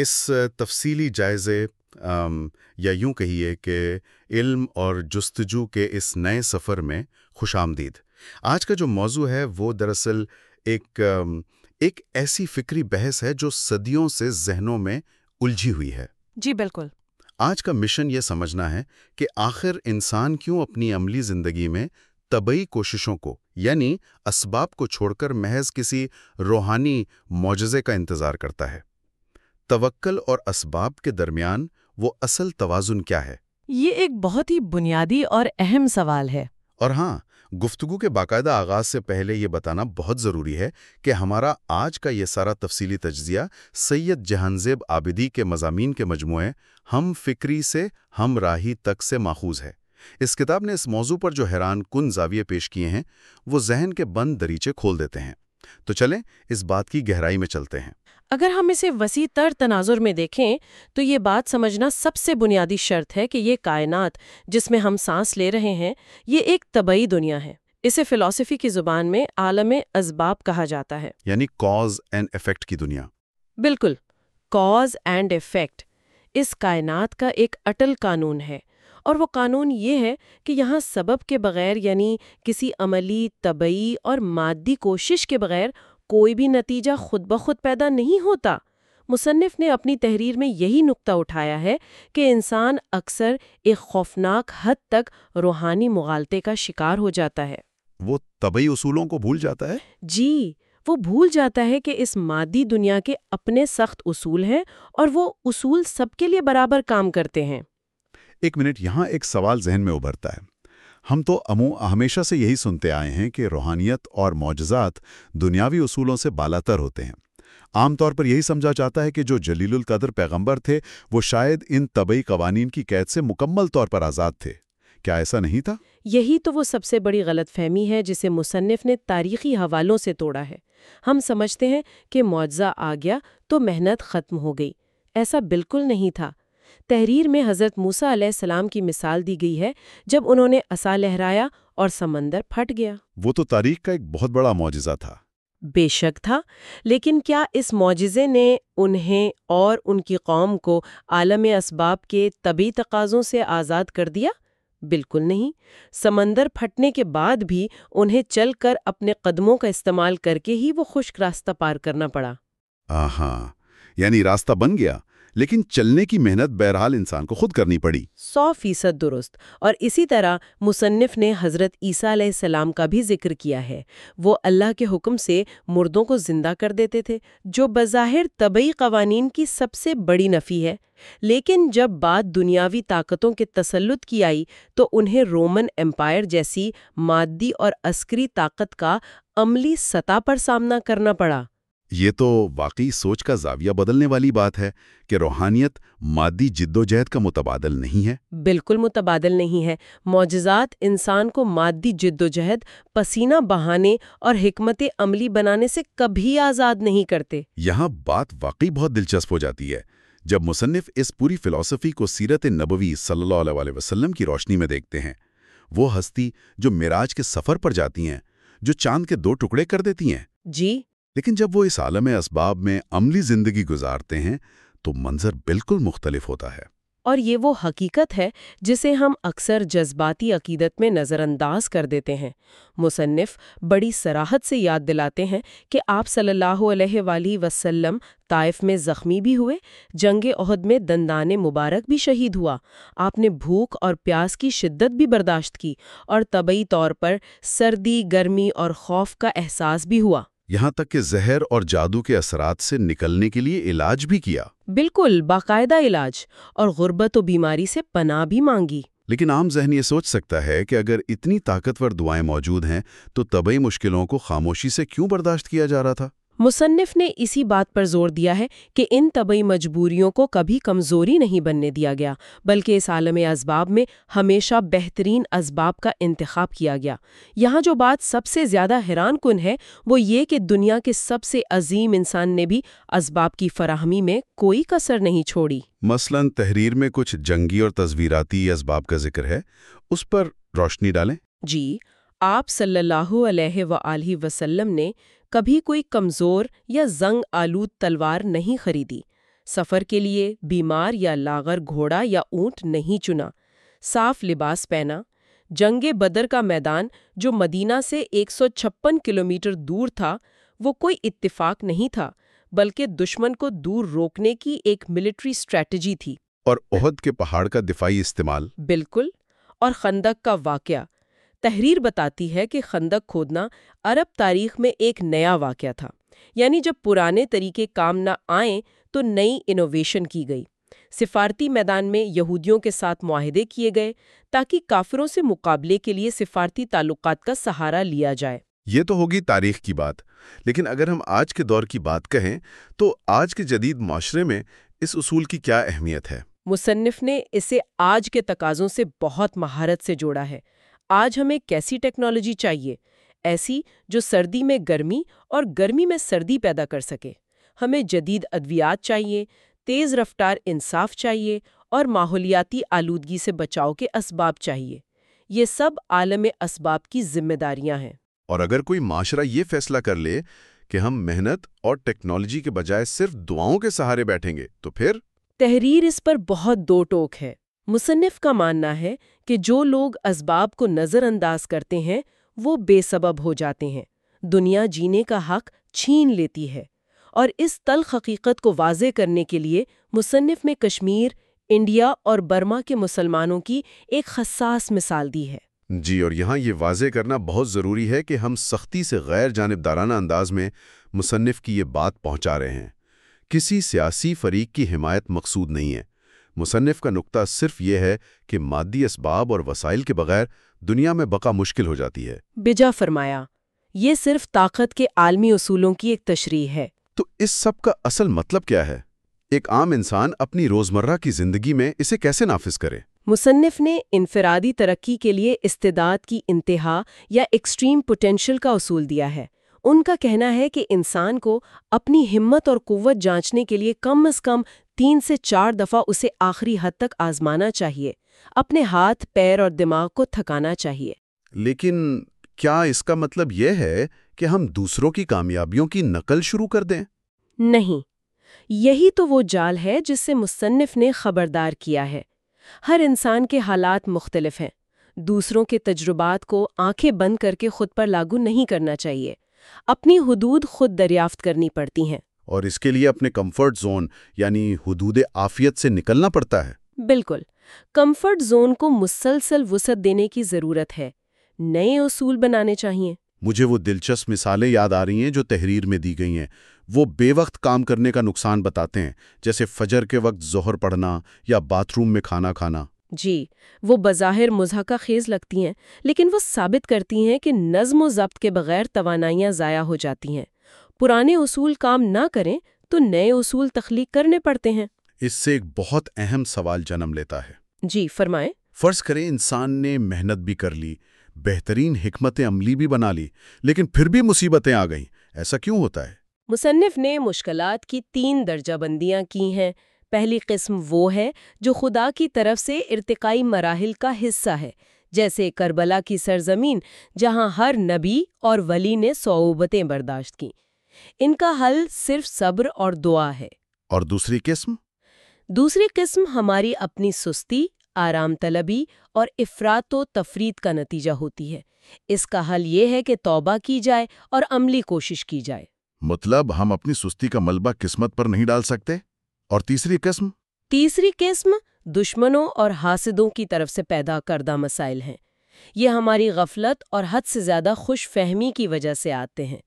اس تفصیلی جائزے یا یوں کہیے کہ علم اور جستجو کے اس نئے سفر میں خوش آمدید۔ آج کا جو موضوع ہے وہ دراصل ایک ایک ایسی فکری بحث ہے جو صدیوں سے ذہنوں میں الجھی ہوئی ہے۔ جی بالکل۔ آج کا مشن یہ سمجھنا ہے کہ آخر انسان کیوں اپنی عملی زندگی میں طبعی کوششوں کو یعنی اسباب کو چھوڑ کر محض کسی روحانی معجزے کا انتظار کرتا ہے؟ توکل اور اسباب کے درمیان وہ اصل توازن کیا ہے؟ یہ ایک بہت ہی بنیادی اور اہم سوال ہے۔ اور ہاں گفتگو کے باقاعدہ آغاز سے پہلے یہ بتانا بہت ضروری ہے کہ ہمارا آج کا یہ سارا تفصیلی تجزیہ سید جہانزیب آبدی کے مضامین کے مجموعے ہم فکری سے ہم راہی تک سے ماخوذ ہے۔ اس کتاب نے اس موضوع پر جو حیران کن زاویے پیش کیے ہیں وہ ذہن کے بند دریچے کھول دیتے ہیں۔ تو چلیں اس بات کی گہرائی میں چلتے ہیں۔ اگر ہم اسے وسیع تر تناظر میں دیکھیں تو یہ بات سمجھنا سب سے بنیادی شرط ہے کہ یہ کائنات جس میں ہم سانس لے رہے ہیں یہ ایک طبعی دنیا ہے۔ اسے فلسفی کی زبان میں عالم اسباب کہا جاتا ہے۔ یعنی کاز اینڈ افیکٹ کی دنیا۔ بالکل۔ کاز اینڈ افیکٹ اس کائنات کا ایک اٹل قانون ہے۔ اور وہ قانون یہ ہے کہ یہاں سبب کے بغیر یعنی کسی عملی طبعی اور مادی کوشش کے بغیر کوئی بھی نتیجہ خود بخود پیدا نہیں ہوتا۔ مصنف نے اپنی تحریر میں یہی نقطہ اٹھایا ہے کہ انسان اکثر ایک خوفناک حد تک روحانی مغالطے کا شکار ہو جاتا ہے۔ وہ طبعی اصولوں کو بھول جاتا ہے؟ جی وہ بھول جاتا ہے کہ اس مادی دنیا کے اپنے سخت اصول ہیں اور وہ اصول سب کے لیے برابر کام کرتے ہیں۔ ایک منٹ یہاں ایک سوال ذہن میں ابھرتا ہے۔ ہم تو امو ہمیشہ سے یہی سنتے آئے ہیں کہ روحانیت اور معجزات دنیاوی اصولوں سے بالاتر ہوتے ہیں۔ عام طور پر یہی سمجھا جاتا ہے کہ جو جلیل القدر پیغمبر تھے، وہ شاید ان طبعی قوانین کی قید سے مکمل طور پر آزاد تھے۔ کیا ایسا نہیں تھا؟ یہی تو وہ سب سے بڑی غلط فہمی ہے جسے مصنف نے تاریخی حوالوں سے توڑا ہے۔ ہم سمجھتے ہیں کہ معجزہ آ گیا تو محنت ختم ہو گئی۔ ایسا بالکل نہیں تھا۔ تحریر میں حضرت موسا علیہ السلام کی مثال دی گئی ہے جب انہوں نے اصا لہرایا اور سمندر پھٹ گیا۔ وہ تو تاریخ کا ایک بہت بڑا معجزہ تھا۔ بے شک تھا لیکن کیا اس معجزے نے انہیں اور ان کی قوم کو عالم اسباب کے طبی تقاضوں سے آزاد کر دیا؟ بالکل نہیں۔ سمندر پھٹنے کے بعد بھی انہیں چل کر اپنے قدموں کا استعمال کر کے ہی وہ خشک راستہ پار کرنا پڑا۔ ہاں یعنی راستہ بن گیا۔ لیکن چلنے کی محنت بہرحال انسان کو خود کرنی پڑی۔ سو فیصد درست۔ اور اسی طرح مصنف نے حضرت عیسیٰ علیہ السلام کا بھی ذکر کیا ہے۔ وہ اللہ کے حکم سے مردوں کو زندہ کر دیتے تھے، جو بظاہر طبعی قوانین کی سب سے بڑی نفی ہے۔ لیکن جب بات دنیاوی طاقتوں کے تسلط کی آئی، تو انہیں رومن امپائر جیسی مادی اور عسکری طاقت کا عملی سطح پر سامنا کرنا پڑا۔ یہ تو واقعی سوچ کا زاویہ بدلنے والی بات ہے کہ روحانیت مادی جد و جہد کا متبادل نہیں ہے۔ بالکل متبادل نہیں ہے۔ معجزات انسان کو مادی جد و جہد پسینہ بہانے اور حکمت عملی بنانے سے کبھی آزاد نہیں کرتے۔ یہاں بات واقعی بہت دلچسپ ہو جاتی ہے۔ جب مصنف اس پوری فلسفی کو سیرت نبوی صلی اللہ علیہ وسلم کی روشنی میں دیکھتے ہیں وہ ہستی جو میراج کے سفر پر جاتی ہیں جو چاند کے دو ٹکڑے کر دیتی ہیں۔ جی۔ لیکن جب وہ اس عالم اسباب میں عملی زندگی گزارتے ہیں، تو منظر بالکل مختلف ہوتا ہے۔ اور یہ وہ حقیقت ہے جسے ہم اکثر جذباتی عقیدت میں نظر انداز کر دیتے ہیں۔ مصنف بڑی سراحت سے یاد دلاتے ہیں کہ آپ صلی اللہ علیہ وآلہ وسلم طائف میں زخمی بھی ہوئے، جنگ عہد میں دندان مبارک بھی شہید ہوا۔ آپ نے بھوک اور پیاس کی شدت بھی برداشت کی اور طبعی طور پر سردی، گرمی اور خوف کا احساس بھی ہوا۔ یہاں تک کہ زہر اور جادو کے اثرات سے نکلنے کے لیے علاج بھی کیا۔ بالکل باقاعدہ علاج اور غربت و بیماری سے پناہ بھی مانگی۔ لیکن عام ذہن یہ سوچ سکتا ہے کہ اگر اتنی طاقتور دعائیں موجود ہیں تو طبعی مشکلوں کو خاموشی سے کیوں برداشت کیا جا رہا تھا؟ مصنف نے اسی بات پر زور دیا ہے کہ ان طبی مجبوریوں کو کبھی کمزوری نہیں بننے دیا گیا بلکہ اس عالم اسباب میں ہمیشہ بہترین اسباب کا انتخاب کیا گیا۔ یہاں جو بات سب سے زیادہ حیران کن ہے وہ یہ کہ دنیا کے سب سے عظیم انسان نے بھی اسباب کی فراہمی میں کوئی کسر نہیں چھوڑی۔ مثلا تحریر میں کچھ جنگی اور تصویراتی اسباب کا ذکر ہے اس پر روشنی ڈالیں۔ جی آپ صلی اللہ علیہ وآلہ وسلم نے کبھی کوئی کمزور یا زنگ آلود تلوار نہیں خریدی۔ سفر کے لیے بیمار یا لاغر گھوڑا یا اونٹ نہیں چنا۔ صاف لباس پہنا۔ جنگ بدر کا میدان جو مدینہ سے ایک سو چھپن کلومیٹر دور تھا وہ کوئی اتفاق نہیں تھا بلکہ دشمن کو دور روکنے کی ایک ملٹری اسٹریٹجی تھی۔ اور عہد کے پہاڑ کا دفاعی استعمال۔ بالکل۔ اور خندق کا واقعہ۔ تحریر بتاتی ہے کہ خندق کھودنا عرب تاریخ میں ایک نیا واقعہ تھا یعنی جب پرانے طریقے کام نہ آئیں تو نئی انوویشن کی گئی۔ سفارتی میدان میں یہودیوں کے ساتھ معاہدے کیے گئے تاکہ کافروں سے مقابلے کے لیے سفارتی تعلقات کا سہارا لیا جائے۔ یہ تو ہوگی تاریخ کی بات لیکن اگر ہم آج کے دور کی بات کہیں تو آج کے جدید معاشرے میں اس اصول کی کیا اہمیت ہے؟ مصنف نے اسے آج کے تقاضوں سے بہت مہارت سے جوڑا ہے۔ آج ہمیں کیسی ٹیکنالوجی چاہیے؟ ایسی جو سردی میں گرمی اور گرمی میں سردی پیدا کر سکے۔ ہمیں جدید ادویات چاہیے تیز رفتار انصاف چاہیے اور ماحولیاتی آلودگی سے بچاؤ کے اسباب چاہیے۔ یہ سب عالم اسباب کی ذمہ داریاں ہیں۔ اور اگر کوئی معاشرہ یہ فیصلہ کر لے کہ ہم محنت اور ٹیکنالوجی کے بجائے صرف دعاؤں کے سہارے بیٹھیں گے تو پھر؟ تحریر اس پر بہت دو ٹوک ہے۔ مصنف کا ماننا ہے کہ جو لوگ اسباب کو نظر انداز کرتے ہیں، وہ بے سبب ہو جاتے ہیں۔ دنیا جینے کا حق چھین لیتی ہے۔ اور اس تلخ حقیقت کو واضح کرنے کے لیے مصنف میں کشمیر، انڈیا اور برما کے مسلمانوں کی ایک حساس مثال دی ہے۔ جی اور یہاں یہ واضح کرنا بہت ضروری ہے کہ ہم سختی سے غیر جانبدارانہ انداز میں مصنف کی یہ بات پہنچا رہے ہیں۔ کسی سیاسی فریق کی حمایت مقصود نہیں ہے۔ مصنف کا نقطہ صرف یہ ہے کہ مادی اسباب اور وسائل کے بغیر دنیا میں بقا مشکل ہو جاتی ہے۔ بجا فرمایا یہ صرف طاقت کے عالمی اصولوں کی ایک تشریح ہے۔ تو اس سب کا اصل مطلب کیا ہے؟ ایک عام انسان اپنی روزمرہ کی زندگی میں اسے کیسے نافذ کرے؟ مصنف نے انفرادی ترقی کے لیے استداد کی انتہا یا ایکسٹریم پوٹینشل کا اصول دیا ہے۔ ان کا کہنا ہے کہ انسان کو اپنی ہمت اور قوت جانچنے کے لیے کم از کم تین سے چار دفعہ اسے آخری حد تک آزمانا چاہیے اپنے ہاتھ پیر اور دماغ کو تھکانا چاہیے۔ لیکن کیا اس کا مطلب یہ ہے کہ ہم دوسروں کی کامیابیوں کی نقل شروع کر دیں؟ نہیں۔ یہی تو وہ جال ہے جس سے مصنف نے خبردار کیا ہے۔ ہر انسان کے حالات مختلف ہیں۔ دوسروں کے تجربات کو آنکھیں بند کر کے خود پر لاگو نہیں کرنا چاہیے۔ اپنی حدود خود دریافت کرنی پڑتی ہیں۔ اور اس کے لیے اپنے کمفرٹ زون یعنی حدود آفیت سے نکلنا پڑتا ہے۔ بالکل۔ کمفرٹ زون کو مسلسل وسعت دینے کی ضرورت ہے۔ نئے اصول بنانے چاہیے مجھے وہ دلچسپ مثالیں یاد آ رہی ہیں جو تحریر میں دی گئی ہیں۔ وہ بے وقت کام کرنے کا نقصان بتاتے ہیں جیسے فجر کے وقت ظہر پڑھنا یا باتھ روم میں کھانا کھانا۔ جی وہ بظاہر مضحکہ خیز لگتی ہیں لیکن وہ ثابت کرتی ہیں کہ نظم و ضبط کے بغیر توانائیاں ضائع ہو جاتی ہیں۔ پرانے اصول کام نہ کریں تو نئے اصول تخلیق کرنے پڑتے ہیں۔ اس سے ایک بہت اہم سوال جنم لیتا ہے۔ جی فرمائیں۔ فرض کریں انسان نے محنت بھی کر لی بہترین حکمت عملی بھی بنا لی لیکن پھر بھی مصیبتیں آ گئیں۔ ایسا کیوں ہوتا ہے؟ مصنف نے مشکلات کی تین درجہ بندیاں کی ہیں۔ پہلی قسم وہ ہے جو خدا کی طرف سے ارتقائی مراحل کا حصہ ہے جیسے کربلا کی سرزمین جہاں ہر نبی اور ولی نے صعوبتیں برداشت کیں۔ ان کا حل صرف صبر اور دعا ہے۔ اور دوسری قسم؟ دوسری قسم ہماری اپنی سستی آرام طلبی اور افراد و تفرید کا نتیجہ ہوتی ہے۔ اس کا حل یہ ہے کہ توبہ کی جائے اور عملی کوشش کی جائے۔ مطلب ہم اپنی سستی کا ملبہ قسمت پر نہیں ڈال سکتے؟ اور تیسری قسم؟ تیسری قسم دشمنوں اور حاسدوں کی طرف سے پیدا کردہ مسائل ہیں۔ یہ ہماری غفلت اور حد سے زیادہ خوش فہمی کی وجہ سے آتے ہیں۔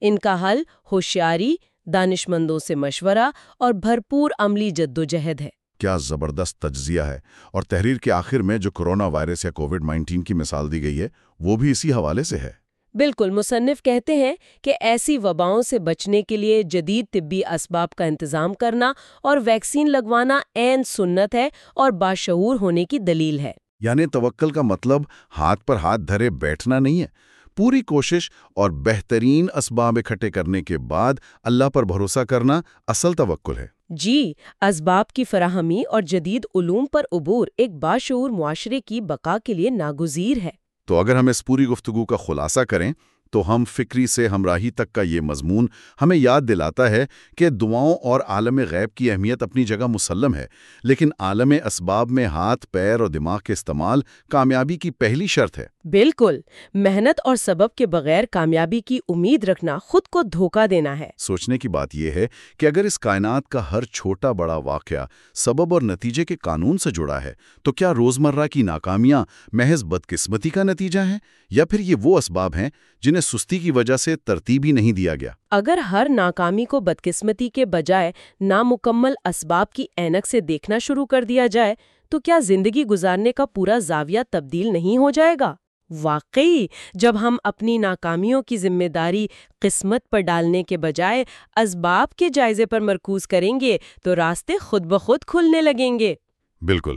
ان کا حل ہوشیاری دانش مندوں سے مشورہ اور بھرپور عملی جد و جہد ہے۔ کیا زبردست تجزیہ ہے اور تحریر کے آخر میں جو کرونا وائرس یا کووڈ نائنٹین کی مثال دی گئی ہے وہ بھی اسی حوالے سے ہے۔ بالکل مصنف کہتے ہیں کہ ایسی وباؤں سے بچنے کے لیے جدید طبی اسباب کا انتظام کرنا اور ویکسین لگوانا عین سنت ہے اور باشعور ہونے کی دلیل ہے۔ یعنی توکل کا مطلب ہاتھ پر ہاتھ دھرے بیٹھنا نہیں ہے۔ پوری کوشش اور بہترین اسباب اکٹھے کرنے کے بعد اللہ پر بھروسہ کرنا اصل توکل ہے۔ جی اسباب کی فراہمی اور جدید علوم پر عبور ایک باشعور معاشرے کی بقا کے لیے ناگزیر ہے۔ تو اگر ہم اس پوری گفتگو کا خلاصہ کریں تو ہم فکری سے ہمراہی تک کا یہ مضمون ہمیں یاد دلاتا ہے کہ دعاؤں اور عالم غیب کی اہمیت اپنی جگہ مسلم ہے لیکن عالم اسباب میں ہاتھ پیر اور دماغ کے استعمال کامیابی کی پہلی شرط ہے۔ بالکل محنت اور سبب کے بغیر کامیابی کی امید رکھنا خود کو دھوکہ دینا ہے۔ سوچنے کی بات یہ ہے کہ اگر اس کائنات کا ہر چھوٹا بڑا واقعہ سبب اور نتیجے کے قانون سے جڑا ہے تو کیا روزمرہ کی ناکامیاں محض بدقسمتی کا نتیجہ ہیں یا پھر یہ وہ اسباب ہیں جنہیں سستی کی وجہ سے ترتیب ہی نہیں دیا گیا؟ اگر ہر ناکامی کو بدقسمتی کے بجائے نامکمل اسباب کی اینک سے دیکھنا شروع کر دیا جائے تو کیا زندگی گزارنے کا پورا زاویہ تبدیل نہیں ہو جائے گا؟ واقعی، جب ہم اپنی ناکامیوں کی ذمہ داری قسمت پر ڈالنے کے بجائے اسباب کے جائزے پر مرکوز کریں گے، تو راستے خود بخود کھلنے لگیں گے۔ بالکل۔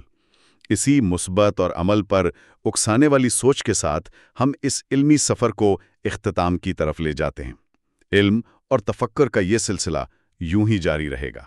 اسی مثبت اور عمل پر اکسانے والی سوچ کے ساتھ ہم اس علمی سفر کو اختتام کی طرف لے جاتے ہیں۔ علم اور تفکر کا یہ سلسلہ یوں ہی جاری رہے گا۔